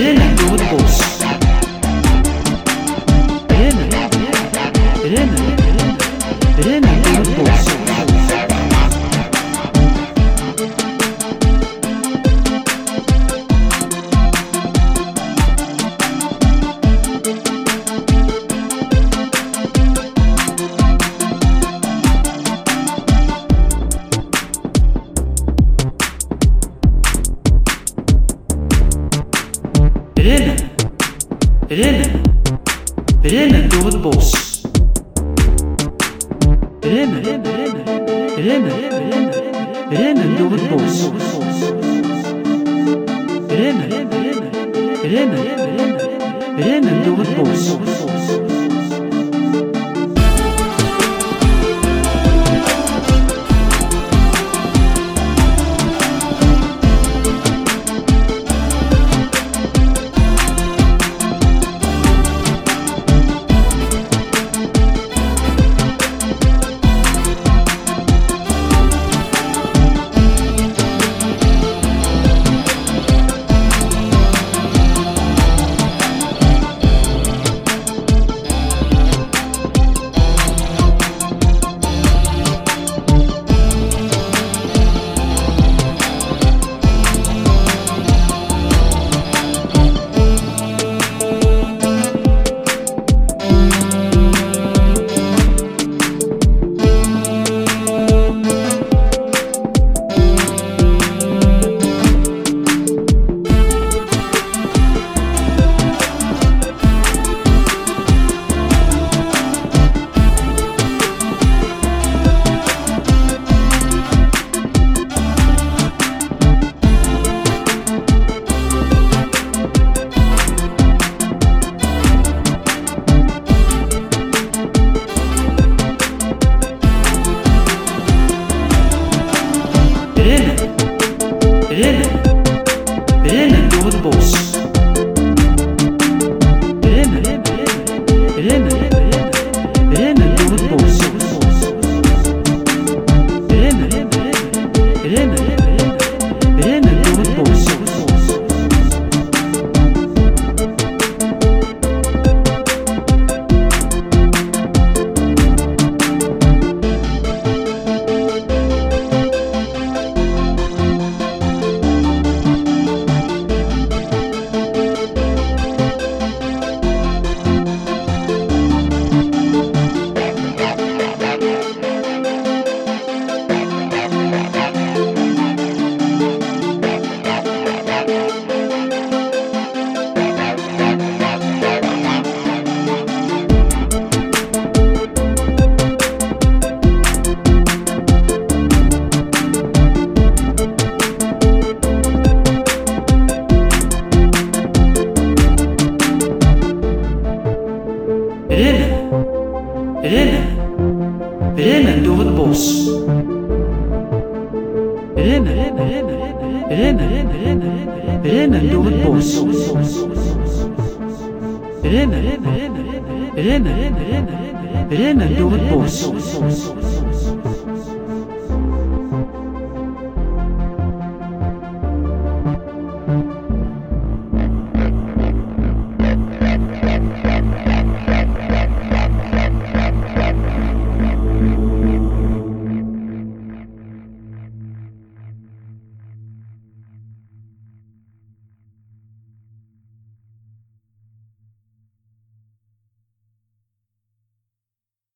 Ele do bolso. Ele, ele, ele do bolso. Время. Время Довод Босс. Время. Время. Время. Время. Время Довод Босс. Время. Время. Время. Время Довод Босс. Rennen. Rennen. Door het bos. Rennen. Rennen. Rennen. Rennen. Rennen door het bos.